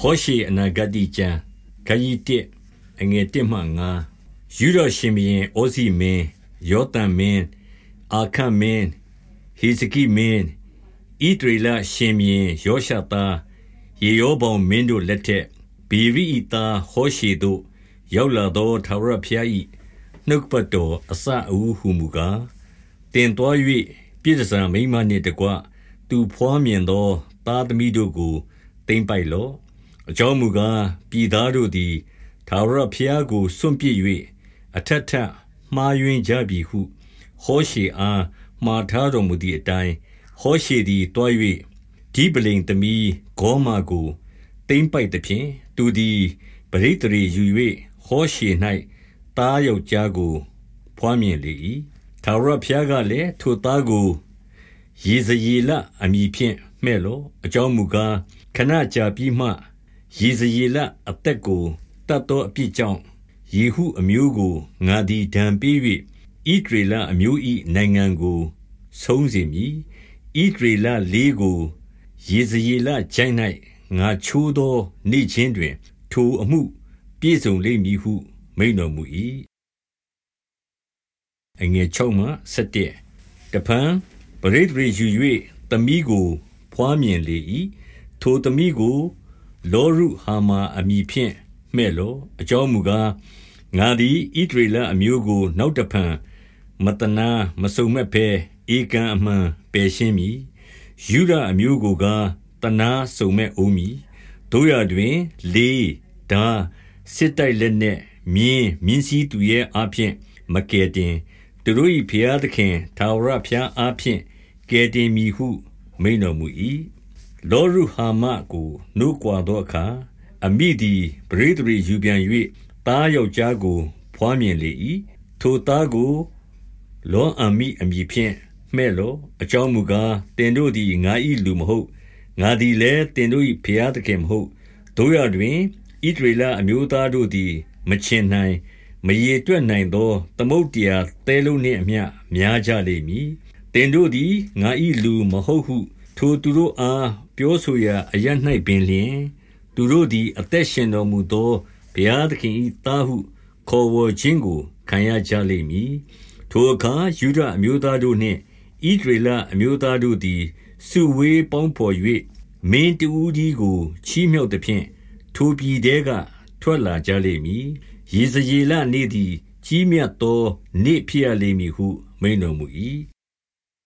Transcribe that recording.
ဟောရှေအနာဂတ်တိကျမ်းခန်းကြီး1အငယ်1မှ9ယူဒရှင်ဘရင်အိုစီမင်းယောသန်မင်းအာခတ်မင်းဟေဇကိမင်းဣဒရေလရှင်ဘရင်ယောရှသားယေရောဗောင်မင်းတို့လက်ထက်ဗေရိဤသားဟောရှေတို့ရောက်လာသောထာဝရဘုရား၏နှုတ်ပတ်တော်အစအဦးဟုမူကားတင်တော်၍ပြည်စံမိမနှင့်တကွသူဖွားမြင်သောသားသမီးတို့ကိုတိမ့်ပိုက်လော့ အကြောင်းမူကားပြည်သားတို့သည်ထာဝရဘုရားကိုစွန့်ပစ်၍အထက်ထပ်မှားယွင်းကြပြီဟုဟောရှေအားမှားထားတော်မူသည့်အတိုင်းဟောရှေသည်တွား၍ဒီပလိန်သမီးဂေါမာကိုတိမ့်ပိုက်သည်ဖြင့်သူသည်ပရိတရေယူ၍ဟောရှေ၌တားယောက်ျားကိုဖွားမြင်လေ၏ထာဝရဘုရားကလည်းထိုသားကိုရေစရေလအမည်ဖြင့်မှဲ့လောအကြောင်းမူကားခဏကြာပြီးမှ ယေဇရေလအသက်ကိုတတ်သောအပြစ်ကြောင့်ယေဟုအမျိုးကိုငါသည်ဒဏ်ပေး၍ဣဒရေလအမျိုး၏နိုင်ငံကိုဆုံးစေမည်ဣဒရေလလေးကိုယေဇရေလကျိုင်း၌ငါချိုးသောနေ့ချင်းတွင် ထိုအမှုပြည့်စုံလိမ့်မည်ဟု မိန်တော်မူ၏အငယ်6မှ7တပံပရိဒရေယူ၍သမီးကို ဖွားမြင်လေ၏ထိုသမီးကို လောရုဟာမာအမည်ဖြင့်မှဲ့လောအကြောင်းမူကားငါသည်ဣဒရေလအမျိုးကို နောက်တဖန်မတနာမစုံမဲ့ဖဲဧကံအမှန်ပယ်ရှင်းမည်ယူဒအမျိုးကိုကားတနာစုံမဲ့အုံးမည်တို့ရတွင် လေးဓာစစ်တိုက်လက်နှင့်မြင်းမြင်းစည်းသူရဲ့အဖျင်မကယ်တင်သူတို့၏ဖျားသခင်သာဝရဖျားအဖျင်ကယ်တင်မည်ဟုမိန်တော်မူ၏ လောရုဟာမကိုနှုတ်ကွာသောအခါ အမိသည်ပရိသေရီယူပြန်၍သားယောက်ျားကို ဖွားမြင်လေ၏ထိုသားကို လောအမိအမည်ဖြင့်မှဲ့လောအကြောင်းမူကားတင်တို့သည်ငါ၏လူမဟုတ်ငါသည်လည်းတင်တို့၏ဖျားသခင်မဟုတ်တို့ရတွင်ဣဒရေလအမျိုးသားတို့သည် မချင်နိုင်မရေတွက်နိုင်သော သမုတ်တရားသဲလုံးနှင့်အမျှများကြလိမ့်မည်တင်တို့သည်ငါ၏လူမဟုတ်ဟု ထိုသူတို့အား ပြောဆိုရာအရ၌ပင်လျင် သူတို့သည် အသက်ရှင်တော်မူသော ဘုရားသခင်၏သားဟု ခေါ်ဝေါ်ခြင်းကို ခံရကြလိမ့်မည် ထိုအခါယူဒအမျိုးသားတို့နှင့်ဣဒရေလအမျိုးသားတို့သည် စုဝေးပေါင်းဖော်၍မင်းတူးဒီကို ချီးမြှောက်သည်ဖြင့် ထိုပြည်တဲက ထွက်လာကြလိမ့်မည်ရေစရေလနေ့သည် ကြီးမြတ်သောနေ့ ဖြစ်ရလိမ့်မည်ဟု မိန်တော်မူ၏